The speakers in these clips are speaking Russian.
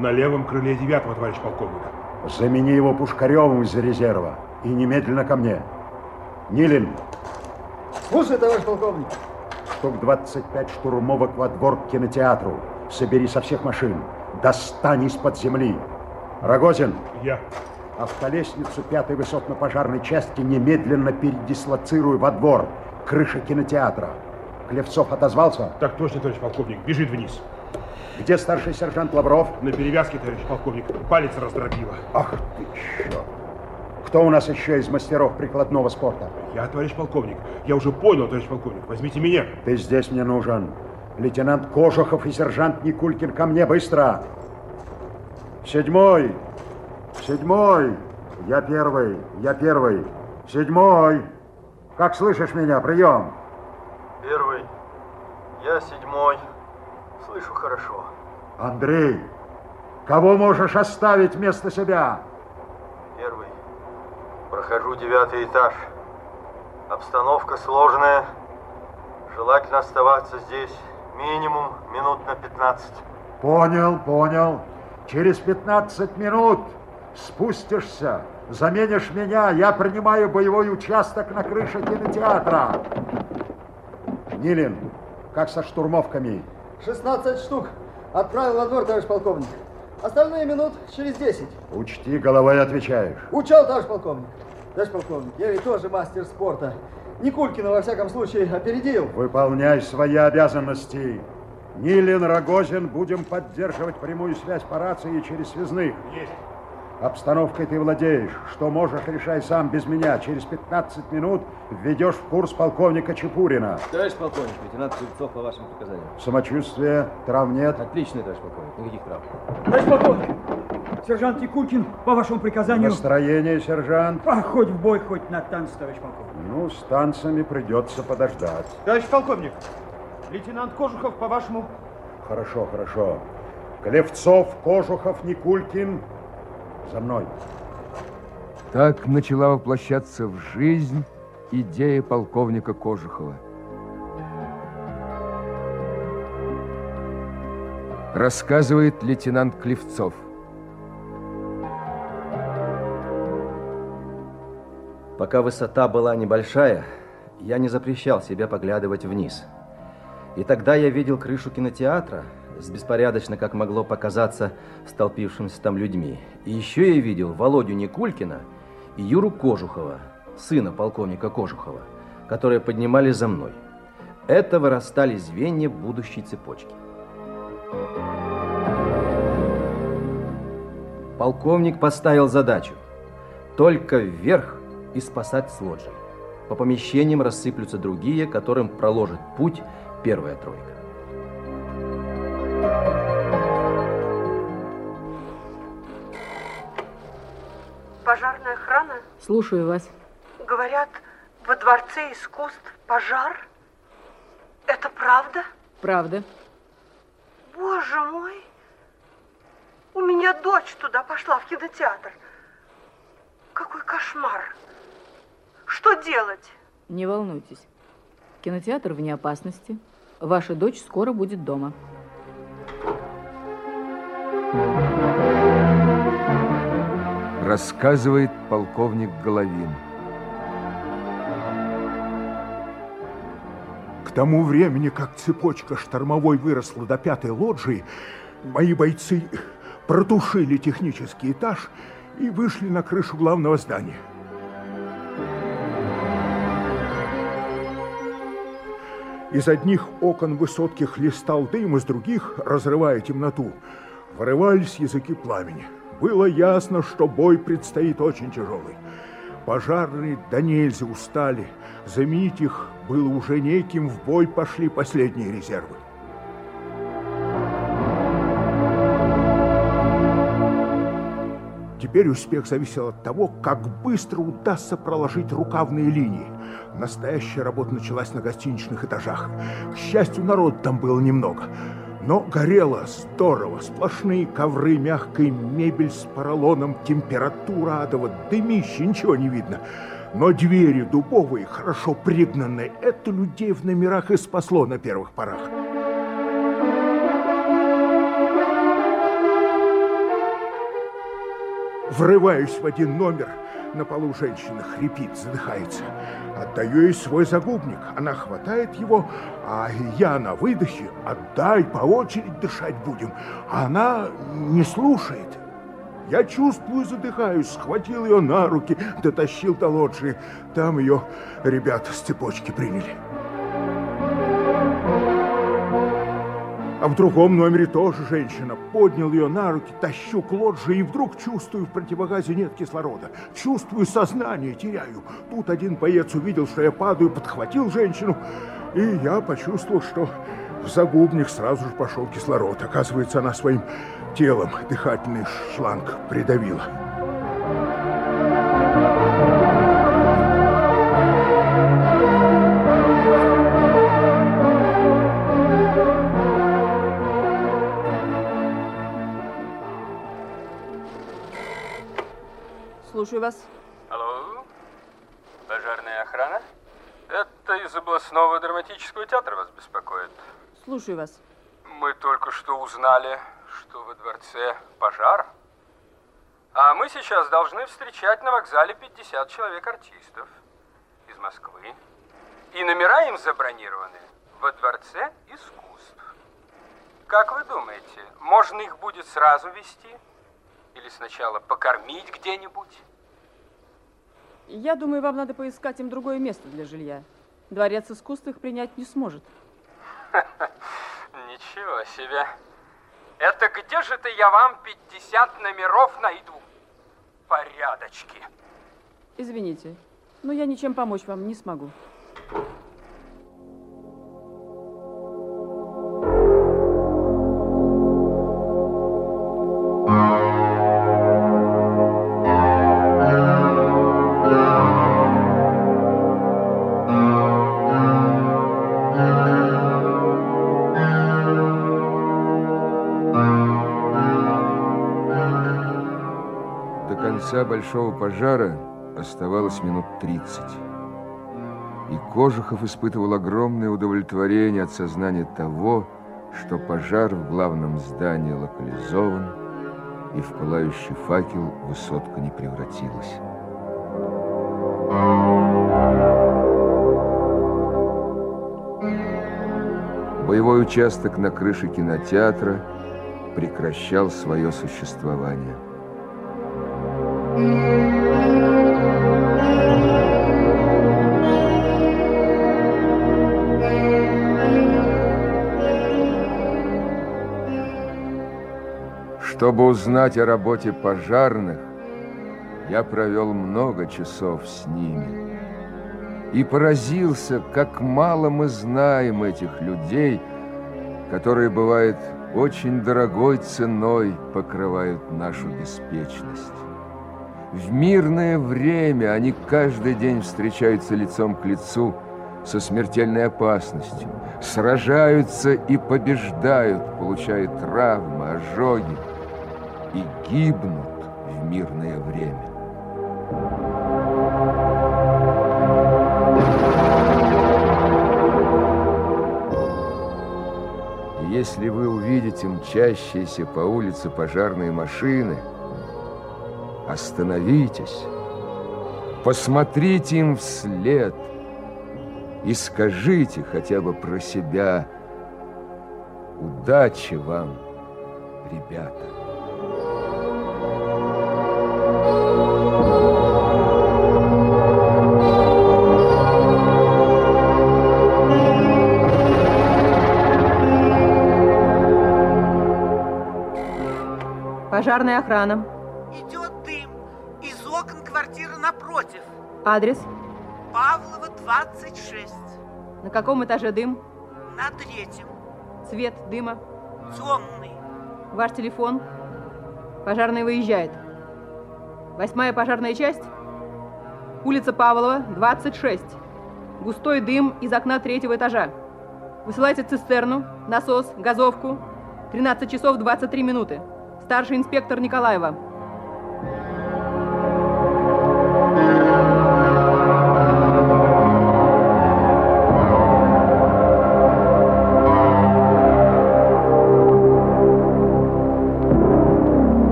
На левом крыле девятого, товарищ полковник. Замени его Пушкаревым из резерва. И немедленно ко мне. Нилин. Слушай, товарищ полковник. Штук 25 штурмовок во двор к кинотеатру. Собери со всех машин. Достань из-под земли. Рогозин. Я. Автолестницу пятой высотно-пожарной части немедленно передислоцируй во двор. Крыша кинотеатра. Клевцов отозвался? Так точно, товарищ полковник. Бежит вниз. Где старший сержант Лавров? На перевязке, товарищ полковник. Палец раздробило. Ах ты, черт. Кто у нас еще из мастеров прикладного спорта? Я, товарищ полковник. Я уже понял, товарищ полковник. Возьмите меня. Ты здесь мне нужен. Лейтенант Кожухов и сержант Никулькин ко мне быстро. Седьмой. Седьмой. Я первый. Я первый. Седьмой. Как слышишь меня? Прием. Первый. Я седьмой. Слышу хорошо. Андрей, кого можешь оставить вместо себя? Первый. Прохожу девятый этаж. Обстановка сложная. Желательно оставаться здесь минимум минут на 15. Понял, понял. Через 15 минут спустишься, заменишь меня, я принимаю боевой участок на крыше кинотеатра. Нилин, как со штурмовками? 16 штук. Отправил во двор, товарищ полковник. Остальные минут через 10. Учти, головой отвечаешь. Учел, товарищ полковник. Товарищ полковник, я ведь тоже мастер спорта. Никулькина, во всяком случае, опередил. Выполняй свои обязанности. Нилин, Рогозин, будем поддерживать прямую связь по рации через связных. Есть. Обстановкой ты владеешь. Что можешь, решай сам без меня. Через 15 минут введешь в курс полковника Чепурина. Товарищ полковник, лейтенант Кривцов по вашим показаниям. Самочувствие, травм нет? Отлично, товарищ полковник, никаких травм. Товарищ полковник, сержант Якулькин, по вашему приказанию... Настроение, сержант? А, хоть в бой, хоть на танц, товарищ полковник. Ну, с танцами придется подождать. Товарищ полковник, лейтенант Кожухов, по вашему... Хорошо, хорошо. Клевцов, Кожухов, Никулькин, за мной. Так начала воплощаться в жизнь идея полковника Кожухова. Рассказывает лейтенант Клевцов. Пока высота была небольшая, я не запрещал себе поглядывать вниз. И тогда я видел крышу кинотеатра беспорядочно, как могло показаться, столпившимся там людьми. И еще я видел Володю Никулькина и Юру Кожухова, сына полковника Кожухова, которые поднимались за мной. Это вырастали звенья будущей цепочки. Полковник поставил задачу только вверх и спасать с лоджии. По помещениям рассыплются другие, которым проложит путь первая тройка. Пожарная охрана? Слушаю вас. Говорят, во Дворце искусств пожар? Это правда? Правда. Боже мой! У меня дочь туда пошла, в кинотеатр. Какой кошмар! Что делать? Не волнуйтесь. Кинотеатр вне опасности. Ваша дочь скоро будет дома. Рассказывает полковник Головин. К тому времени, как цепочка штормовой выросла до пятой лоджии, мои бойцы протушили технический этаж и вышли на крышу главного здания. Из одних окон высотки хлестал дым, из других, разрывая темноту, вырывались языки пламени. Было ясно, что бой предстоит очень тяжелый. Пожарные до нельзя устали. Заменить их было уже неким, в бой пошли последние резервы. Теперь успех зависел от того, как быстро удастся проложить рукавные линии. Настоящая работа началась на гостиничных этажах. К счастью, народ там было немного. Но горело здорово. Сплошные ковры, мягкая мебель с поролоном, температура адова, дымище, ничего не видно. Но двери дубовые, хорошо пригнанные, это людей в номерах и спасло на первых порах. Врываюсь в один номер. На полу женщина хрипит, задыхается. Отдаю ей свой загубник. Она хватает его, а я на выдохе. Отдай, по очереди дышать будем. А она не слушает. Я чувствую, задыхаюсь, схватил ее на руки, дотащил до лоджии. Там ее ребята с цепочки приняли. В другом номере тоже женщина. Поднял ее на руки, тащу к лоджии и вдруг чувствую, в противогазе нет кислорода. Чувствую сознание, теряю. Тут один боец увидел, что я падаю, подхватил женщину, и я почувствовал, что в загубник сразу же пошел кислород. Оказывается, она своим телом дыхательный шланг придавила. Слушаю вас. Алло, пожарная охрана? Это из областного драматического театра вас беспокоит. Слушаю вас. Мы только что узнали, что во дворце пожар. А мы сейчас должны встречать на вокзале 50 человек артистов из Москвы. И номера им забронированы во дворце искусств. Как вы думаете, можно их будет сразу вести? Или сначала покормить где-нибудь? Я думаю, вам надо поискать им другое место для жилья. Дворец искусств их принять не сможет. Ничего себе. Это где же-то я вам 50 номеров найду? Порядочки. Извините, но я ничем помочь вам не смогу. Конца большого пожара оставалось минут 30. И Кожухов испытывал огромное удовлетворение от сознания того, что пожар в главном здании локализован, и в пылающий факел высотка не превратилась. Боевой участок на крыше кинотеатра прекращал свое существование. Чтобы узнать о работе пожарных, я провел много часов с ними и поразился, как мало мы знаем этих людей, которые, бывает, очень дорогой ценой покрывают нашу беспечность. В мирное время они каждый день встречаются лицом к лицу со смертельной опасностью, сражаются и побеждают, получая травмы, ожоги и гибнут в мирное время. Если вы увидите мчащиеся по улице пожарные машины – Остановитесь, посмотрите им вслед и скажите хотя бы про себя «Удачи вам, ребята!» Пожарная охрана. Адрес? Павлова, 26. На каком этаже дым? На третьем. Цвет дыма? Темный. Ваш телефон? Пожарный выезжает. Восьмая пожарная часть? Улица Павлова, 26. Густой дым из окна третьего этажа. Высылайте цистерну, насос, газовку. 13 часов 23 минуты. Старший инспектор Николаева.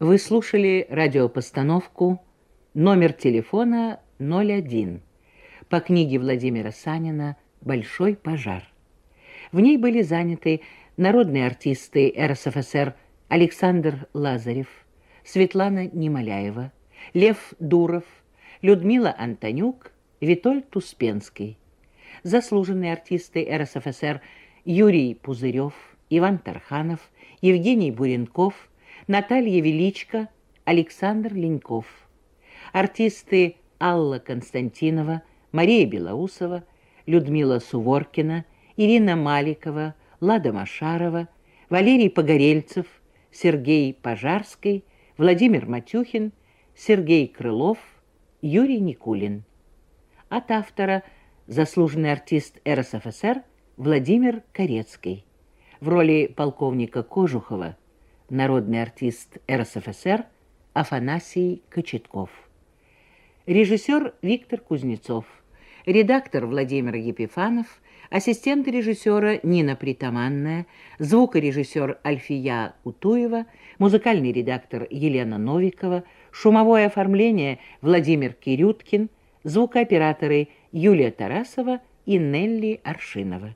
Вы слушали радиопостановку номер телефона 01 по книге Владимира Санина «Большой пожар». В ней были заняты народные артисты РСФСР Александр Лазарев, Светлана Немоляева, Лев Дуров, Людмила Антонюк, Витольд Успенский. Заслуженные артисты РСФСР Юрий Пузырев, Иван Тарханов, Евгений Буренков, Наталья Величко, Александр Леньков. Артисты Алла Константинова, Мария Белоусова, Людмила Суворкина, Ирина Маликова, Лада Машарова, Валерий Погорельцев, Сергей Пожарский, Владимир Матюхин, Сергей Крылов, Юрий Никулин. От автора заслуженный артист РСФСР Владимир Корецкий. В роли полковника Кожухова народный артист РСФСР Афанасий Кочетков. Режиссер Виктор Кузнецов. Редактор Владимир Епифанов. Ассистент режиссера Нина Притаманная. Звукорежиссер Альфия Утуева. Музыкальный редактор Елена Новикова. Шумовое оформление Владимир Кирюткин. Звукооператоры Юлия Тарасова и Нелли Аршинова.